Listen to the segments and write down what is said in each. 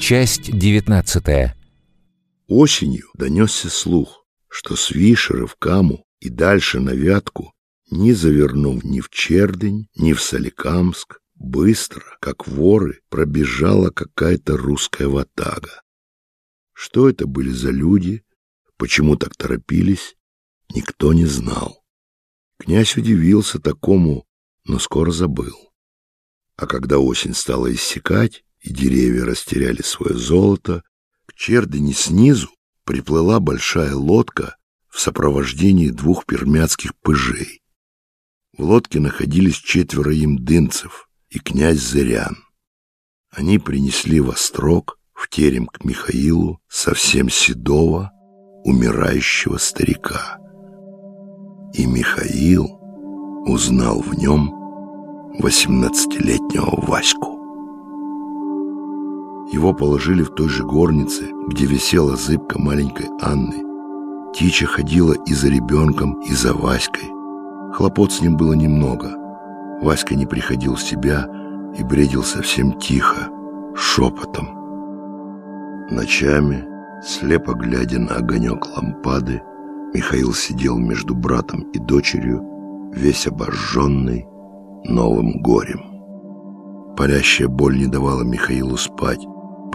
Часть девятнадцатая. Осенью донесся слух, что с Вишера в Каму и дальше на Вятку, не завернув ни в Чердень, ни в Соликамск, быстро, как воры, пробежала какая-то русская ватага. Что это были за люди, почему так торопились, никто не знал. Князь удивился такому, но скоро забыл. А когда осень стала иссякать, и деревья растеряли свое золото, к Чердыне снизу приплыла большая лодка в сопровождении двух пермяцких пыжей. В лодке находились четверо имдынцев и князь Зырян. Они принесли во строк в терем к Михаилу совсем седого, умирающего старика. И Михаил узнал в нем восемнадцатилетнего Ваську. Его положили в той же горнице, где висела зыбка маленькой Анны. Тича ходила и за ребенком, и за Васькой. Хлопот с ним было немного. Васька не приходил в себя и бредил совсем тихо, шепотом. Ночами, слепо глядя на огонек лампады, Михаил сидел между братом и дочерью, весь обожженный новым горем. Парящая боль не давала Михаилу спать,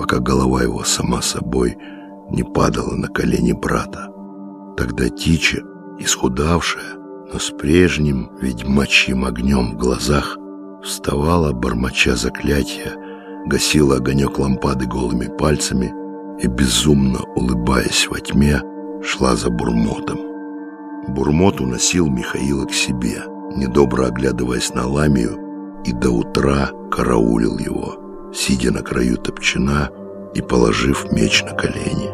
пока голова его сама собой не падала на колени брата. Тогда Тича, исхудавшая, но с прежним ведьмачьим огнем в глазах, вставала, бормоча заклятия, гасила огонек лампады голыми пальцами и, безумно улыбаясь во тьме, шла за Бурмотом. Бурмот уносил Михаила к себе, недобро оглядываясь на Ламию, и до утра караулил его — сидя на краю топчина и положив меч на колени.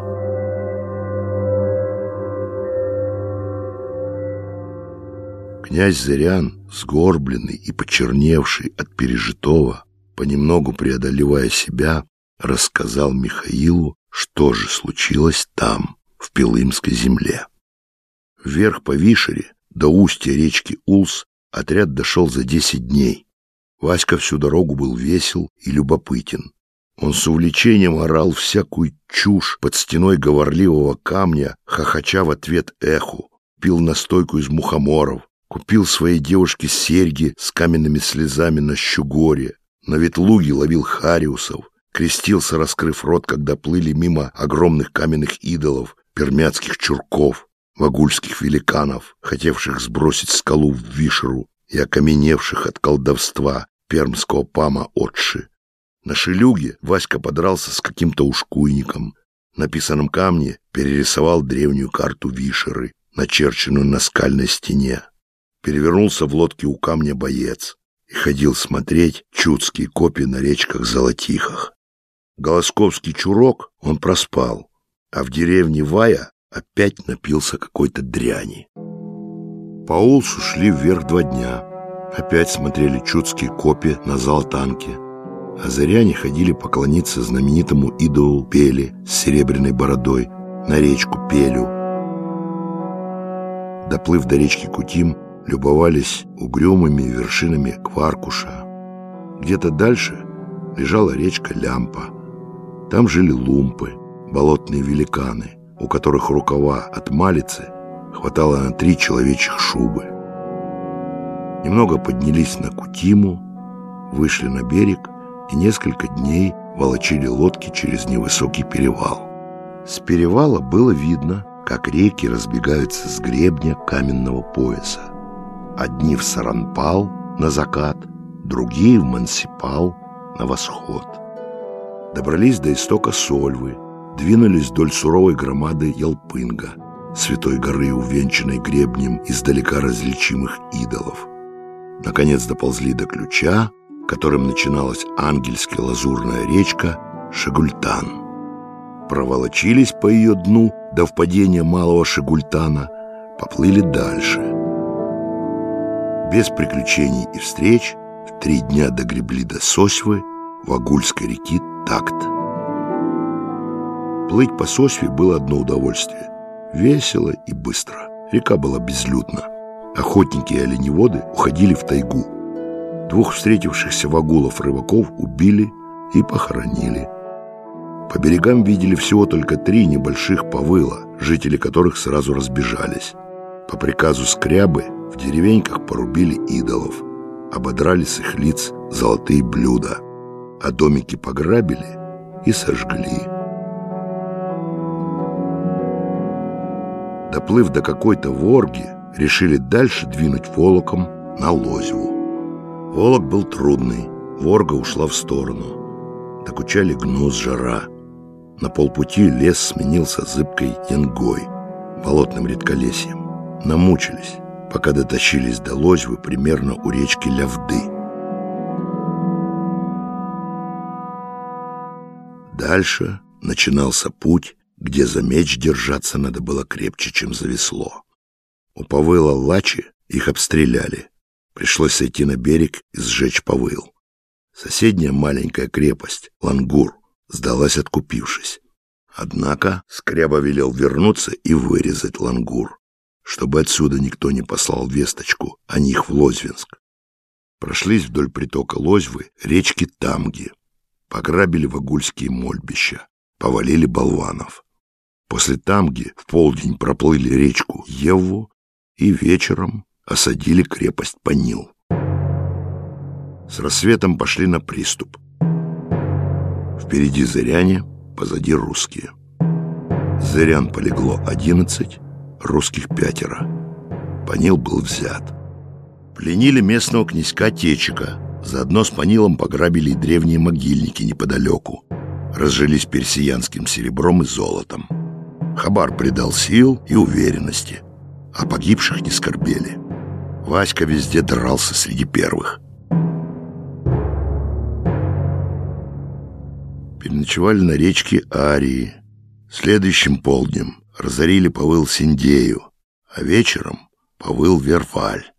Князь Зырян, сгорбленный и почерневший от пережитого, понемногу преодолевая себя, рассказал Михаилу, что же случилось там, в Пилымской земле. Вверх по Вишере, до устья речки Улс, отряд дошел за десять дней, Васька всю дорогу был весел и любопытен. Он с увлечением орал всякую чушь под стеной говорливого камня, хохоча в ответ эху, пил настойку из мухоморов, купил своей девушке серьги с каменными слезами на щугоре, на ветлуге ловил хариусов, крестился, раскрыв рот, когда плыли мимо огромных каменных идолов, пермяцких чурков, вагульских великанов, хотевших сбросить скалу в Вишеру, и окаменевших от колдовства пермского пама Отши. На шелюге Васька подрался с каким-то ушкуйником. На писаном камне перерисовал древнюю карту Вишеры, начерченную на скальной стене. Перевернулся в лодке у камня боец и ходил смотреть чудские копии на речках Золотихах. Голосковский чурок он проспал, а в деревне Вая опять напился какой-то дряни. По Улсу шли вверх два дня. Опять смотрели чудские копи на Золотанке. А зыряне ходили поклониться знаменитому идолу Пели с серебряной бородой на речку Пелю. Доплыв до речки Кутим, любовались угрюмыми вершинами Кваркуша. Где-то дальше лежала речка Лямпа. Там жили лумпы, болотные великаны, у которых рукава от малицы – хватало на три человечьих шубы. Немного поднялись на Кутиму, вышли на берег и несколько дней волочили лодки через невысокий перевал. С перевала было видно, как реки разбегаются с гребня каменного пояса. Одни в Саранпал на закат, другие в Мансипал на восход. Добрались до истока Сольвы, двинулись вдоль суровой громады Ялпынга – святой горы, увенчанной гребнем издалека различимых идолов. Наконец доползли до ключа, которым начиналась ангельская лазурная речка Шагультан. Проволочились по ее дну до впадения малого Шагультана, поплыли дальше. Без приключений и встреч в три дня догребли до Сосьвы, Вагульской реки Такт. Плыть по Сосьве было одно удовольствие – Весело и быстро. Река была безлюдна. Охотники и оленеводы уходили в тайгу. Двух встретившихся вагулов рыбаков убили и похоронили. По берегам видели всего только три небольших повыла, жители которых сразу разбежались. По приказу Скрябы в деревеньках порубили идолов, ободрали с их лиц золотые блюда, а домики пограбили и сожгли. Доплыв до какой-то ворги, решили дальше двинуть волоком на Лозьву. Волок был трудный, ворга ушла в сторону. Докучали гнус, жара. На полпути лес сменился зыбкой янгой, болотным редколесьем. Намучились, пока дотащились до Лозьвы примерно у речки Лявды. Дальше начинался путь, где за меч держаться надо было крепче, чем за весло. У повыла Лачи их обстреляли. Пришлось сойти на берег и сжечь повыл. Соседняя маленькая крепость, Лангур, сдалась откупившись. Однако Скряба велел вернуться и вырезать Лангур, чтобы отсюда никто не послал весточку о них в Лозвинск. Прошлись вдоль притока Лозьвы речки Тамги, пограбили вагульские мольбища, повалили болванов. После Тамги в полдень проплыли речку Еву и вечером осадили крепость Панил. С рассветом пошли на приступ. Впереди зыряне, позади русские. Зырян полегло одиннадцать, русских пятеро. Панил был взят. Пленили местного князька Течика. Заодно с Панилом пограбили и древние могильники неподалеку. Разжились персиянским серебром и золотом. Хабар придал сил и уверенности, а погибших не скорбели. Васька везде дрался среди первых. Переночевали на речке Арии. Следующим полднем разорили повыл Синдею, а вечером повыл Верфаль.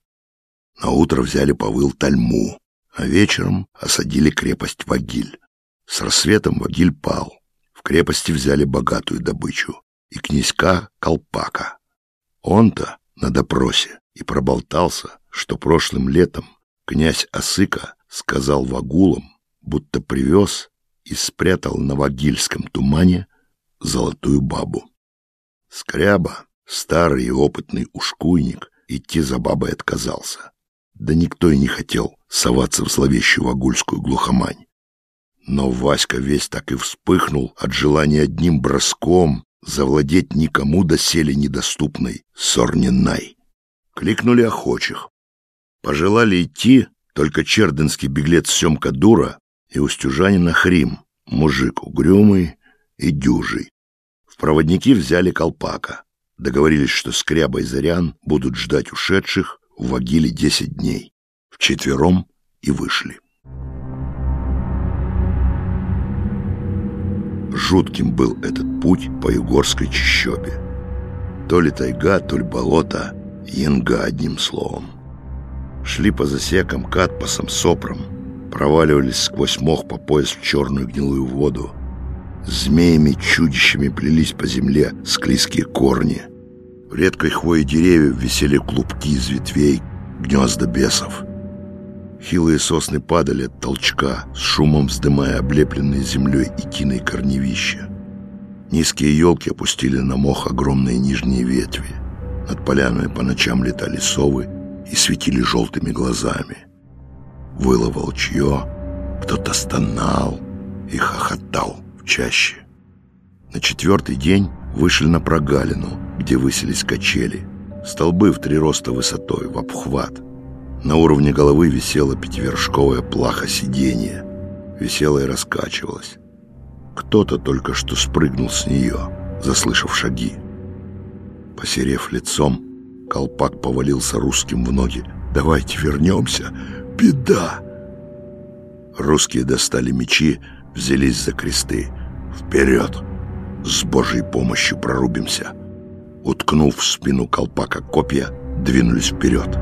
На утро взяли повыл Тальму, а вечером осадили крепость Вагиль. С рассветом Вагиль пал. В крепости взяли богатую добычу и князька Колпака. Он-то на допросе и проболтался, что прошлым летом князь Осыка сказал вагулам, будто привез и спрятал на вагильском тумане золотую бабу. Скряба, старый и опытный ушкуйник, идти за бабой отказался. Да никто и не хотел соваться в зловещую вагульскую глухомань. Но Васька весь так и вспыхнул от желания одним броском завладеть никому доселе недоступной Сорнинай. Кликнули охочих. Пожелали идти только черденский беглец Семка Дура и устюжанин Хрим, мужик угрюмый и дюжий. В проводники взяли колпака. Договорились, что Скряба и Зарян будут ждать ушедших в Вагиле десять дней. Вчетвером и вышли. Жутким был этот путь по югорской чащобе. То ли тайга, то ли болото, янга одним словом. Шли по засекам, катпасам, сопром, проваливались сквозь мох по пояс в черную гнилую воду. Змеями-чудищами плелись по земле склизкие корни. В редкой хвое деревьев висели клубки из ветвей, гнезда бесов — Хилые сосны падали от толчка, с шумом вздымая облепленные землей и тиной корневища. Низкие елки опустили на мох огромные нижние ветви. Над полянами по ночам летали совы и светили желтыми глазами. Выло волчье, кто-то стонал и хохотал в чаще. На четвертый день вышли на прогалину, где высились качели. Столбы в три роста высотой, в обхват — на уровне головы висела пятивершковая плаха сиденья. Висела и раскачивалась. Кто-то только что спрыгнул с нее, заслышав шаги. Посерев лицом, колпак повалился русским в ноги. «Давайте вернемся! Беда!» Русские достали мечи, взялись за кресты. «Вперед! С Божьей помощью прорубимся!» Уткнув в спину колпака копья, двинулись вперед.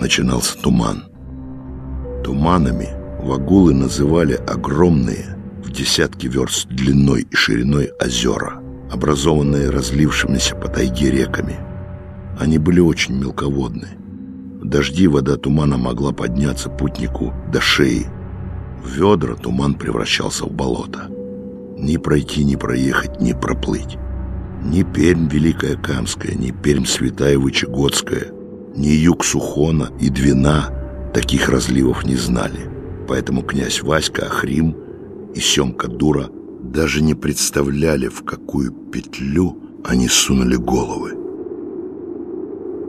начинался туман. Туманами вагулы называли огромные, в десятки верст длиной и шириной озера, образованные разлившимися по тайге реками. Они были очень мелководны. В дожди вода тумана могла подняться путнику до шеи. В ведра туман превращался в болото. Ни пройти, ни проехать, ни проплыть. Ни Пермь Великая Камская, ни Пермь Святая Вычегодская, ни юг Сухона и Двина таких разливов не знали. Поэтому князь Васька, Ахрим и Семка Дура даже не представляли, в какую петлю они сунули головы.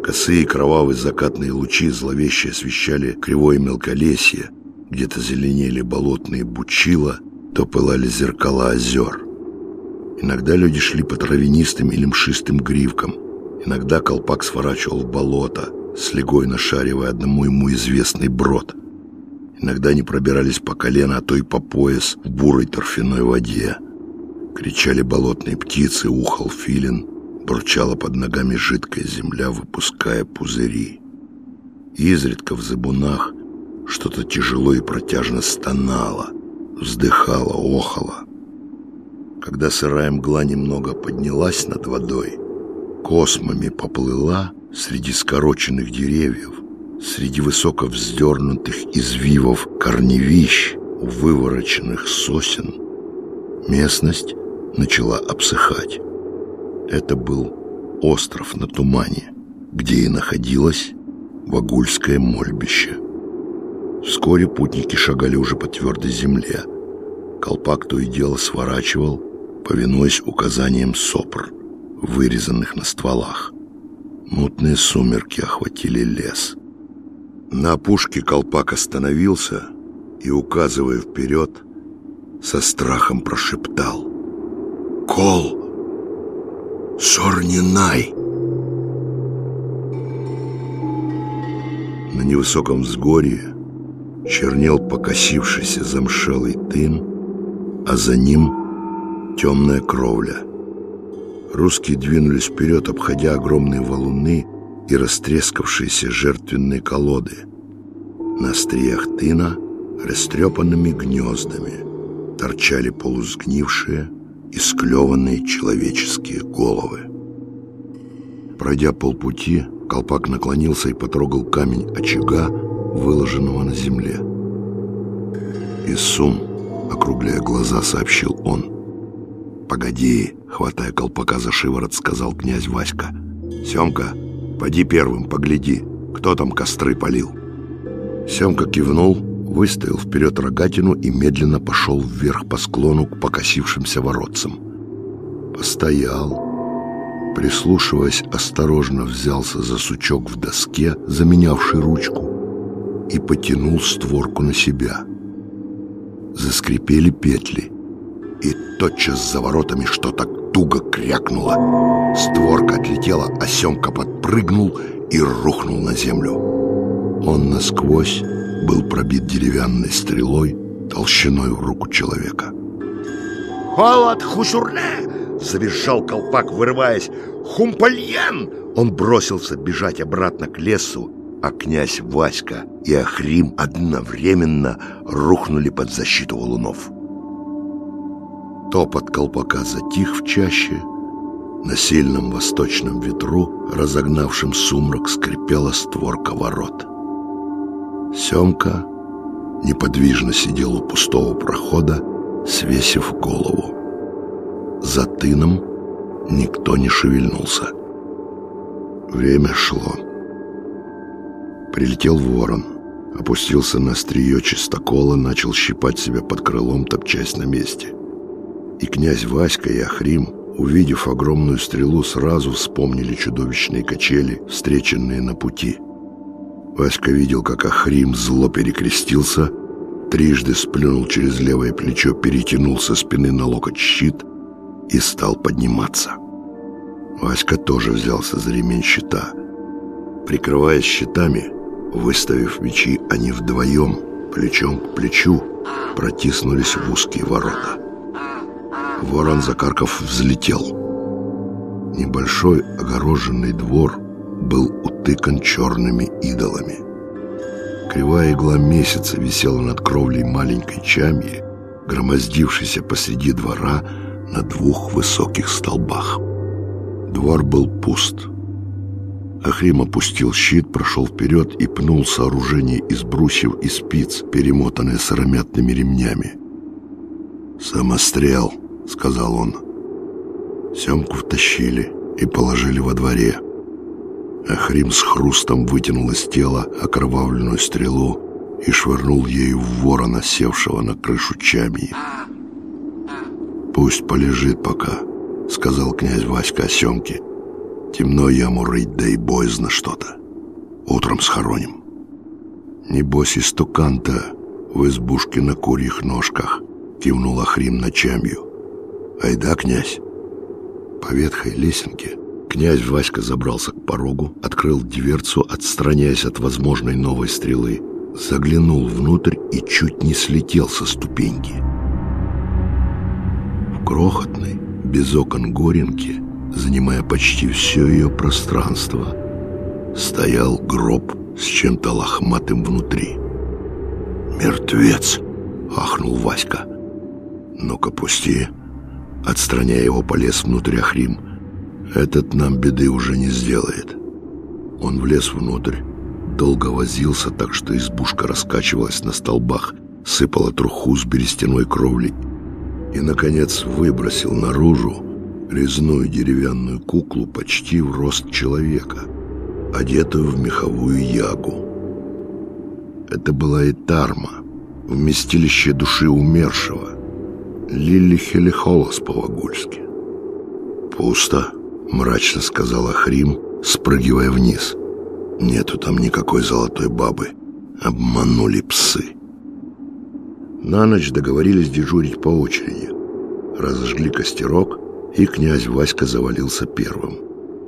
Косые кровавые закатные лучи зловеще освещали кривое мелколесье, где-то зеленели болотные бучила, то пылали зеркала озер. Иногда люди шли по травянистым или мшистым гривкам, иногда колпак сворачивал в болото, слегой нашаривая одному ему известный брод. Иногда они пробирались по колено, а то и по пояс в бурой торфяной воде. Кричали болотные птицы, ухал филин, бурчала под ногами жидкая земля, выпуская пузыри. Изредка в забунах что-то тяжело и протяжно стонало, вздыхало, охало. Когда сырая мгла немного поднялась над водой, космами поплыла среди скороченных деревьев, среди высоко вздернутых извивов корневищ, вывороченных сосен, местность начала обсыхать. Это был остров на тумане, где и находилось Вагульское мольбище. Вскоре путники шагали уже по твердой земле. Колпак то и дело сворачивал, повинуясь указаниям сопр, вырезанных на стволах. Мутные сумерки охватили лес. На опушке колпак остановился и, указывая вперед, со страхом прошептал «Кол! Сорнинай!» На невысоком взгорье чернел покосившийся замшелый тын, а за ним темная кровля. Русские двинулись вперед, обходя огромные валуны и растрескавшиеся жертвенные колоды. На остриях тына растрепанными гнездами торчали полусгнившие и склеванные человеческие головы. Пройдя полпути, колпак наклонился и потрогал камень очага, выложенного на земле. «Иссум», — округляя глаза, сообщил он. «Погоди», — хватая колпака за шиворот, сказал князь Васька. «Семка, поди первым, погляди, кто там костры полил». Семка кивнул, выставил вперед рогатину и медленно пошел вверх по склону к покосившимся воротцам. Постоял, прислушиваясь, осторожно взялся за сучок в доске, заменявший ручку, и потянул створку на себя. Заскрипели петли, и тотчас за воротами что-то туго крякнуло. Створка отлетела, а Семка подпрыгнул и рухнул на землю. Он насквозь был пробит деревянной стрелой толщиной в руку человека. «Холод, хусурне!» — завизжал колпак, вырываясь. «Хумпальен!» Он бросился бежать обратно к лесу, а князь Васька и Ахрим одновременно рухнули под защиту валунов. Топот колпака затих в чаще. На сильном восточном ветру, разогнавшем сумрак, скрипела створка ворот. Семка неподвижно сидел у пустого прохода, свесив голову. За тыном никто не шевельнулся. Время шло. Прилетел ворон, опустился на острие чистокола, начал щипать себя под крылом, топчась на месте. И князь Васька и Ахрим, увидев огромную стрелу, сразу вспомнили чудовищные качели, встреченные на пути — Васька видел, как Ахрим зло перекрестился, трижды сплюнул через левое плечо, перетянул со спины на локоть щит и стал подниматься. Васька тоже взялся за ремень щита. Прикрываясь щитами, выставив мечи, они вдвоем, плечом к плечу, протиснулись в узкие ворота. Ворон Закарков взлетел. Небольшой огороженный двор был утыкан черными идолами. Кривая игла месяца висела над кровлей маленькой чамьи, громоздившейся посреди двора на двух высоких столбах. Двор был пуст. Ахрим опустил щит, прошел вперед и пнул сооружение из брусьев и спиц, перемотанное сыромятными ремнями. «Самострел», — сказал он. Семку втащили и положили во дворе. Ахрим с хрустом вытянул из тела окровавленную стрелу и швырнул ею в ворона, севшего на крышу чамьи. «Пусть полежит пока», — сказал князь Васька Семке. «Темно яму рыть, да и боязно что-то. Утром схороним». «Небось, истукан-то в избушке на курьих ножках», — кивнул Ахрим на чамью. «Айда, князь». По ветхой лесенке князь Васька забрался к порогу, открыл дверцу, отстраняясь от возможной новой стрелы, заглянул внутрь и чуть не слетел со ступеньки. В крохотной, без окон горенке, занимая почти все ее пространство, стоял гроб с чем-то лохматым внутри. «Мертвец!» — ахнул Васька. «Ну-ка, пусти!» Отстраняя его, полез внутрь Ахрим. «Этот нам беды уже не сделает». Он влез внутрь, долго возился так, что избушка раскачивалась на столбах, сыпала труху с берестяной кровли и, наконец, выбросил наружу резную деревянную куклу почти в рост человека, одетую в меховую ягу. Это была и Тарма, вместилище души умершего, Лили Хелихолос по-вагульски. «Пусто», — мрачно сказала Хрим, спрыгивая вниз. «Нету там никакой золотой бабы. Обманули псы». На ночь договорились дежурить по очереди. Разожгли костерок, и князь Васька завалился первым.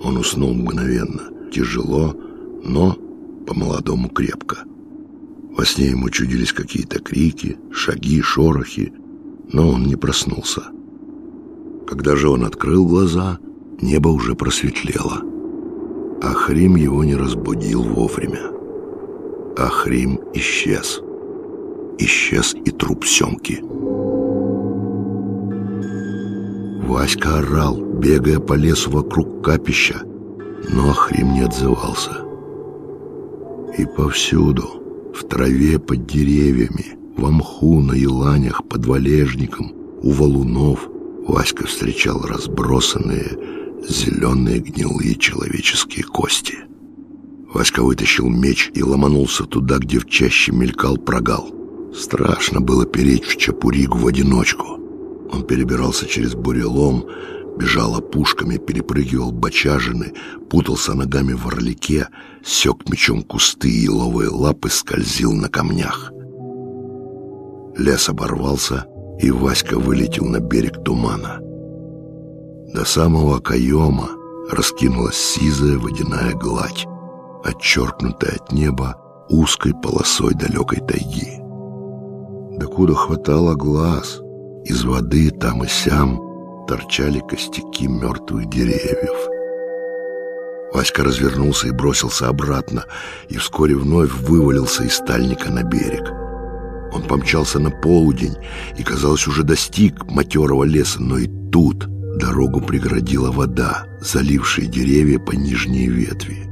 Он уснул мгновенно, тяжело, но по-молодому крепко. Во сне ему чудились какие-то крики, шаги, шорохи, но он не проснулся. Когда же он открыл глаза, небо уже просветлело. Ахрим его не разбудил вовремя. Ахрим исчез. Исчез и труп Семки. Васька орал, бегая по лесу вокруг капища, но Ахрим не отзывался. И повсюду, в траве под деревьями, в мху, на еланях, под валежником, у валунов Васька встречал разбросанные зеленые гнилые человеческие кости. Васька вытащил меч и ломанулся туда, где в чаще мелькал прогал. Страшно было переть в Чапуригу в одиночку. Он перебирался через бурелом, бежал опушками, перепрыгивал бочажины, путался ногами в орлике, сек мечом кусты и еловые лапы скользил на камнях. Лес оборвался, и Васька вылетел на берег тумана. До самого каема раскинулась сизая водяная гладь, отчеркнутая от неба узкой полосой далекой тайги. Докуда хватало глаз, из воды там и сям торчали костяки мертвых деревьев. Васька развернулся и бросился обратно, и вскоре вновь вывалился из стальника на берег. Он помчался на полдень и, казалось, уже достиг матерого леса, но и тут дорогу преградила вода, залившая деревья по нижней ветви.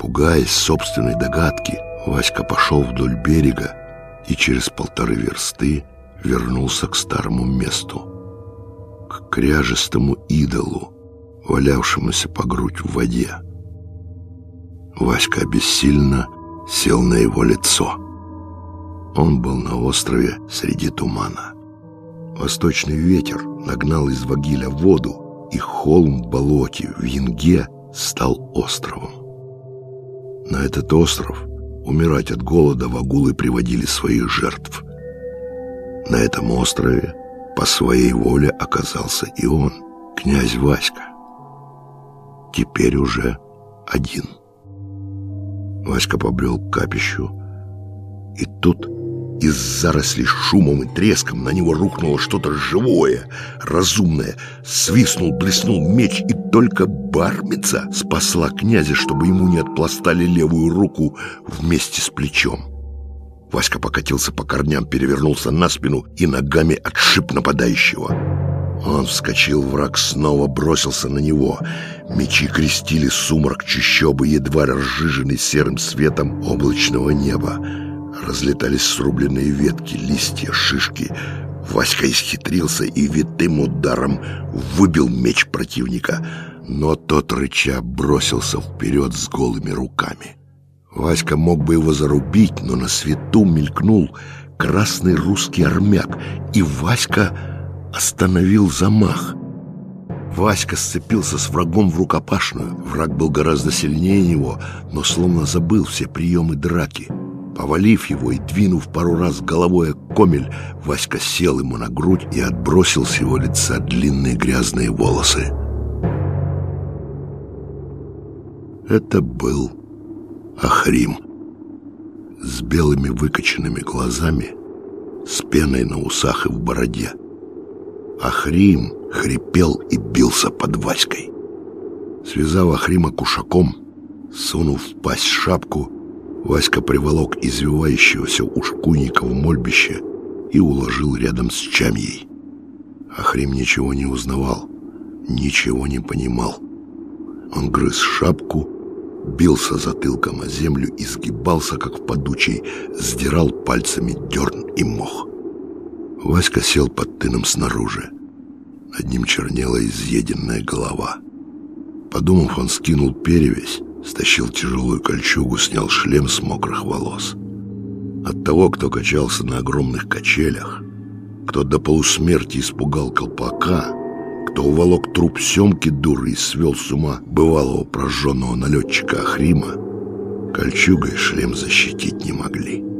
Пугаясь собственной догадки, Васька пошел вдоль берега и через полторы версты вернулся к старому месту, к кряжестому идолу, валявшемуся по грудь в воде. Васька бессильно сел на его лицо — он был на острове среди тумана. Восточный ветер нагнал из Вагиля воду, и холм в болоте в Янге стал островом. На этот остров умирать от голода вагулы приводили своих жертв. На этом острове по своей воле оказался и он, князь Васька. Теперь уже один. Васька побрел к капищу, и тут из зарослей шумом и треском на него рухнуло что-то живое, разумное. Свистнул, блеснул меч, и только бармица спасла князя, чтобы ему не отпластали левую руку вместе с плечом. Васька покатился по корням, перевернулся на спину и ногами отшиб нападающего. Он вскочил, враг снова бросился на него. Мечи крестили сумрак чащобы, едва разжиженный серым светом облачного неба. Разлетались срубленные ветки, листья, шишки. Васька исхитрился и витым ударом выбил меч противника, но тот рыча бросился вперед с голыми руками. Васька мог бы его зарубить, но на свету мелькнул красный русский армяк, и Васька остановил замах. Васька сцепился с врагом в рукопашную. Враг был гораздо сильнее него, но словно забыл все приемы драки. Повалив его и двинув пару раз головой о комель, Васька сел ему на грудь и отбросил с его лица длинные грязные волосы. Это был Ахрим с белыми выкоченными глазами, с пеной на усах и в бороде. Ахрим хрипел и бился под Васькой. Связав Ахрима кушаком, сунув в пасть шапку, Васька приволок извивающегося ушкуйника в мольбище и уложил рядом с Чамьей. Ахрим ничего не узнавал, ничего не понимал. Он грыз шапку, бился затылком о землю и сгибался, как в подучий, сдирал пальцами дерн и мох. Васька сел под тыном снаружи. Над ним чернела изъеденная голова. Подумав, он скинул перевязь, стащил тяжелую кольчугу, снял шлем с мокрых волос. От того, кто качался на огромных качелях, кто до полусмерти испугал колпака, кто уволок труп Семки дуры и свел с ума бывалого прожженного налетчика Ахрима, кольчуга и шлем защитить не могли.